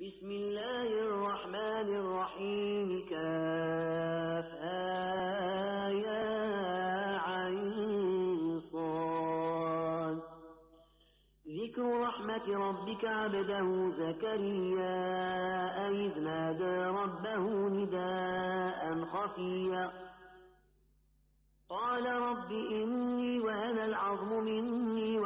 بسم الله الرحمن الرحيم. كاف آية عين صاد. ذكر رحمة ربك عبده زكريا إذ نادى ربه نداء خفيا. قال رب إني وهن العظم مني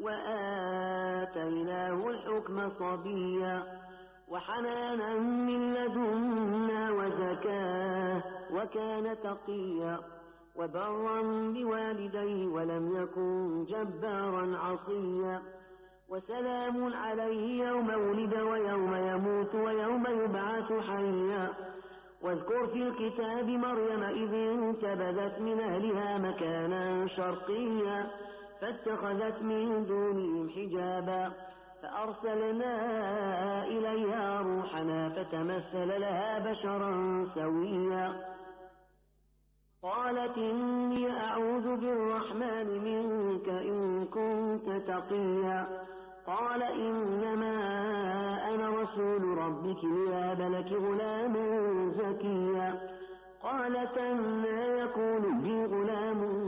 وآتيناه الحكم صبيا وحنانا من لدنا وزكاة وكان تقيا وبرا بوالديه ولم يكن جبارا عصيا وسلام عليه يوم ولد ويوم يموت ويوم يبعث حيا واذكر في الكتاب مريم إذ انتبذت من أهلها مكانا شرقيا فاتخذت من دونهم حجابا فأرسلنا إليها روحنا فتمثل لها بشرا سويا. قالت إني أعوذ بالرحمن منك إن كنت تقيا. قال إنما أنا رسول ربك لياب لك غلاما زكيا. قالت أنا يكون لي غلام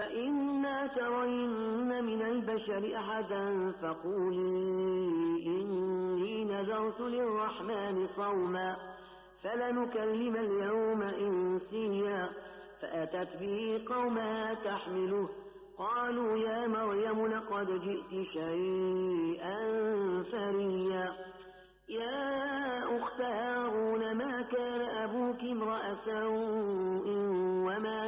فإما ترين من البشر أحدا فقولي إني نذرت للرحمن صوما فلنكلم اليوم إنسيا فأتت به قومها تحمله قالوا يا مريم لقد جئت شيئا فريا يا أخت هارون ما كان أبوك امرأ سوء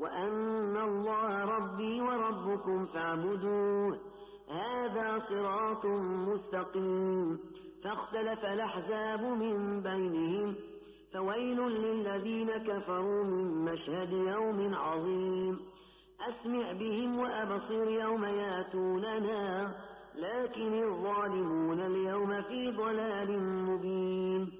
وأن الله ربي وربكم فاعبدوه. هذا صراط مستقيم. فاختلف الأحزاب من بينهم. فويل للذين كفروا من مشهد يوم عظيم. أسمع بهم وأبصر يوم يأتوننا. لكن الظالمون اليوم في ضلال مبين.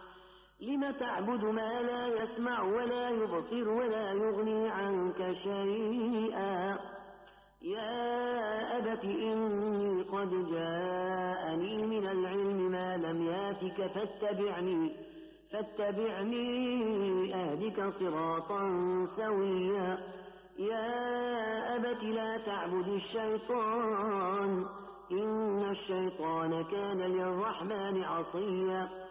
لم تعبد ما لا يسمع ولا يبصر ولا يغني عنك شيئا؟ يا أبت إني قد جاءني من العلم ما لم ياتك فاتبعني فاتبعني أهدك صراطا سويا. يا أبت لا تعبد الشيطان إن الشيطان كان للرحمن عصيا.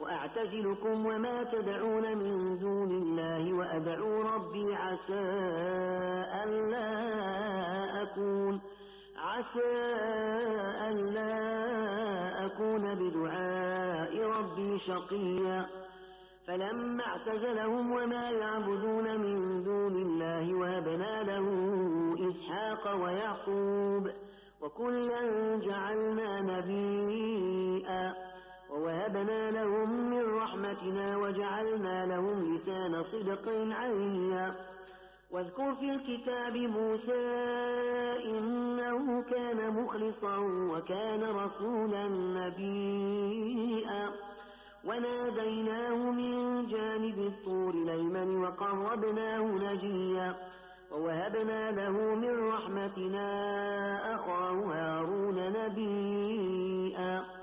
وأعتزلكم وما تدعون من دون الله وأدعو ربي عسى ألا أكون عسى ألا أكون بدعاء ربي شقيا فلما اعتزلهم وما يعبدون من دون الله وهبنا له إسحاق ويعقوب وكلا جعلنا نبيئا ووهبنا لهم من رحمتنا وجعلنا لهم لسان صدق عليا. واذكر في الكتاب موسى إنه كان مخلصا وكان رسولا نبيئا وناديناه من جانب الطور الأيمن وقربناه نجيا. ووهبنا له من رحمتنا أخاه هارون نبيئا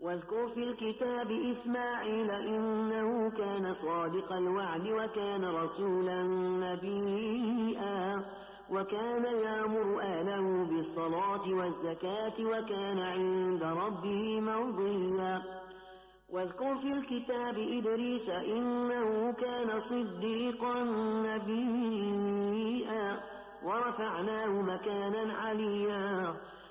واذكر في الكتاب إسماعيل إنه كان صادق الوعد وكان رسولا نبيئا وكان يأمر أهله بالصلاة والزكاة وكان عند ربه مرضيا. واذكر في الكتاب إدريس إنه كان صديقا نبيئا ورفعناه مكانا عليا.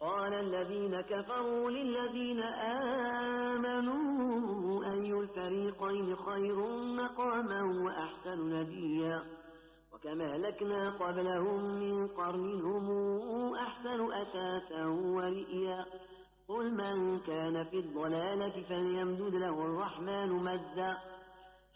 قال الذين كفروا للذين آمنوا أي الفريقين خير مقاما وأحسن نديا وكما هلكنا قبلهم من قرن هم أحسن أثاثا ورئيا قل من كان في الضلالة فليمدد له الرحمن مدا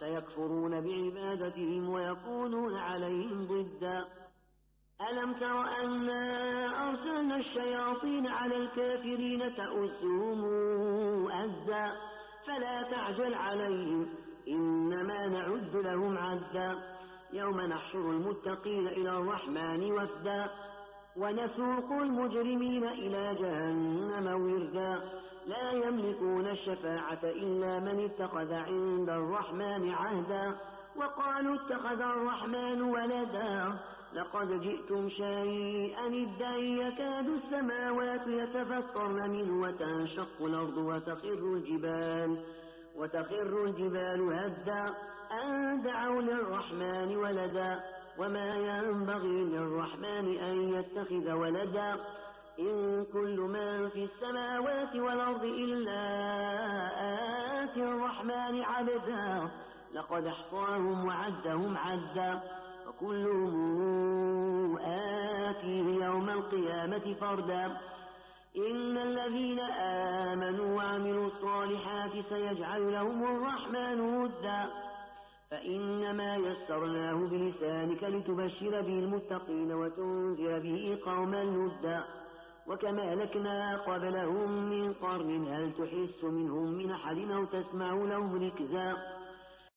سيكفرون بعبادتهم ويكونون عليهم ضدا. ألم تر أنا أرسلنا الشياطين على الكافرين تأسهم أزا؟ فلا تعجل عليهم إنما نعد لهم عدا. يوم نحشر المتقين إلى الرحمن وفدا ونسوق المجرمين إلى جهنم وردا. لا يملكون الشفاعة إلا من اتخذ عند الرحمن عهدا. وقالوا اتخذ الرحمن ولدا. لقد جئتم شيئا إدا يكاد السماوات يتفطرن منه وتنشق الأرض وتخر الجبال. وتخر الجبال هدا. أن دعوا للرحمن ولدا. وما ينبغي للرحمن أن يتخذ ولدا. إن كل من في السماوات والأرض إلا آتي الرحمن عبدا. لقد أحصاهم وعدهم عدا. وكلهم آتيه يوم القيامة فردا. إن الذين آمنوا وعملوا الصالحات سيجعل لهم الرحمن ودا. فإنما يسرناه بلسانك لتبشر به المتقين وتنذر به قوما لدا. وكما أهلكنا قبلهم من قرن هل تحس منهم من أحد أو تسمع لهم ركزا